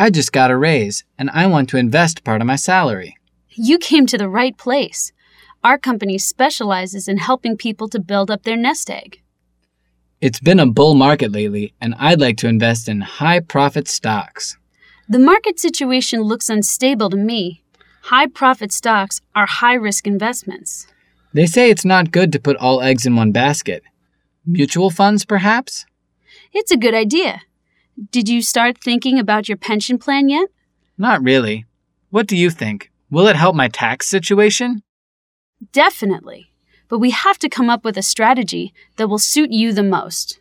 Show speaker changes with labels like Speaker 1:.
Speaker 1: I just got a raise and I want to invest part of my salary.
Speaker 2: You came to the right place. Our company specializes in helping people to build up their nest egg.
Speaker 1: It's been a bull market lately, and I'd like to invest in high profit stocks.
Speaker 2: The market situation looks unstable to me. High profit stocks are high risk investments.
Speaker 1: They say it's not good to put all eggs in one basket. Mutual funds, perhaps?
Speaker 2: It's a good idea. Did you start thinking about your pension plan yet?
Speaker 1: Not really. What do you think? Will it help my tax situation?
Speaker 2: Definitely. But we have to come up with a strategy that will suit you the most.